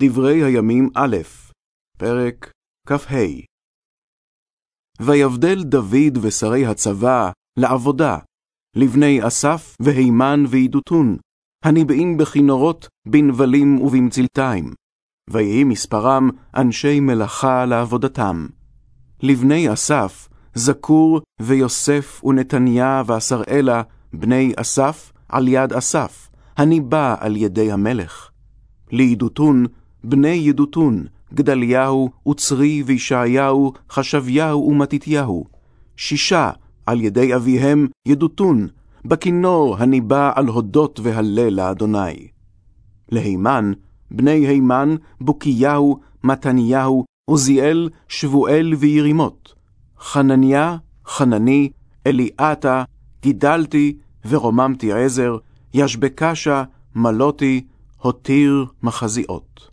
דברי הימים א', פרק כ"ה. ויבדל דוד ושרי הצבא לעבודה, לבני אסף והימן וידותון, הניבאים בכינורות, בנבלים ובמצלתיים. ויהי מספרם אנשי מלאכה לעבודתם. לבני אסף, זכור ויוסף ונתניה ועשראלה, בני אסף, על יד אסף, הניבא על ידי המלך. לידותון, בני ידותון, גדליהו, וצרי וישעיהו, חשביהו ומתתיהו. שישה, על ידי אביהם, ידותון, בכינור הניבא על הודות והלל לאדוני. להימן, בני הימן, בוקיהו, מתניהו, עוזיאל, שבואל וירימות. חנניה, חנני, אליעתה, גידלתי ורוממתי עזר, ישבקשה, מלותי, הותיר מחזיאות.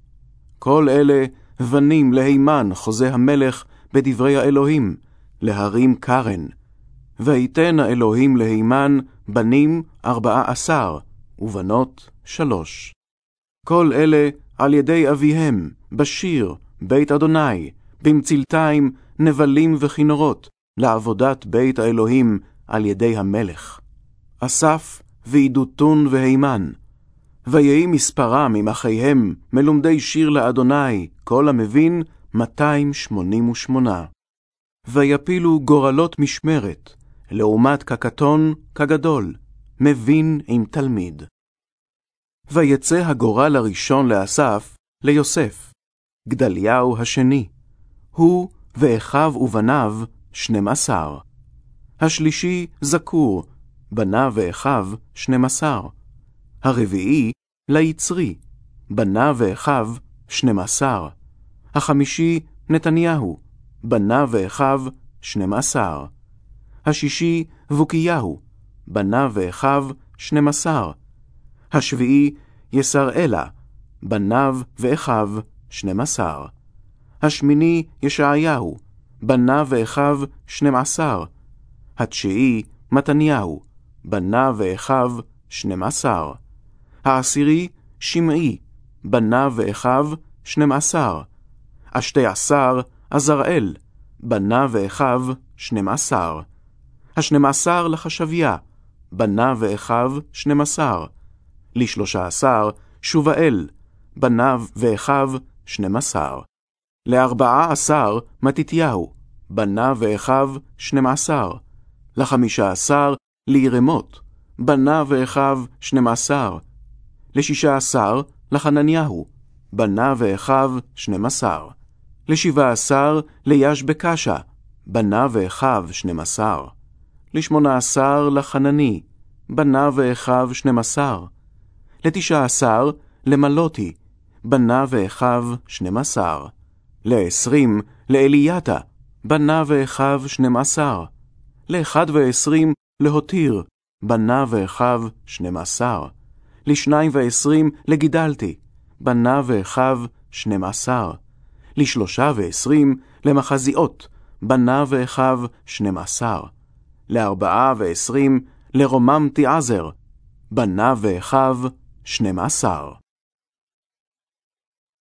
כל אלה בנים להימן חוזה המלך בדברי האלוהים, להרים קרן. ויתן האלוהים להימן בנים ארבעה עשר, ובנות שלוש. כל אלה על ידי אביהם, בשיר, בית אדוני, במצלתיים, נבלים וכינורות, לעבודת בית האלוהים על ידי המלך. אסף ועידותון והימן. ויהי מספרם עם אחיהם, מלומדי שיר לאדוני, כל המבין, 288. ויפילו גורלות משמרת, לעומת כקטון כגדול, מבין עם תלמיד. ויצא הגורל הראשון לאסף, ליוסף, גדליהו השני, הוא ואחיו ובניו, שנים עשר. השלישי זכור, בניו ואחיו, שנים עשר. הרביעי ליצרי, בניו ואחיו, שנים עשר. החמישי נתניהו, בניו ואחיו, שנים עשר. השישי בוקיהו, בניו ואחיו, שנים עשר. השביעי יסראלה, בניו ואחיו, שנים עשר. השמיני ישעיהו, בניו ואחיו, שנים עשר. התשיעי מתניהו, בניו ואחיו, שנים עשר. העשירי שמעי, בניו ואחיו, שנים עשר. השתי עשר עזראל, בניו ואחיו, שנים עשר. השנים עשר לחשביה, בניו ואחיו, שנים עשר. לשלושה עשר שובאל, בניו ואחיו, שנים עשר. לארבעה עשר מתתיהו, בניו ואחיו, שנים עשר. לחמישה עשר לירמות, בניו ואחיו, שנים עשר. לשישה עשר לחנניהו, בניו ואחיו, שנים עשר. לשבעה עשר לישבקשה, בניו ואחיו, שנים עשר. לשמונה עשר לחנני, בניו ואחיו, שנים עשר. לתשע עשר למלותי, בניו ואחיו, שנים עשר. לעשרים לאלייתה, בניו ואחיו, שנים עשר. לאחד ועשרים להותיר, בניו ואחיו, שנים עשר. לשניים ועשרים לגידלתי, בניו ואחיו, שנים עשר. לשלושה ועשרים למחזיאות, בניו ואחיו, שנים עשר. לארבעה ועשרים לרוממתי עזר, בניו ואחיו, שנים עשר.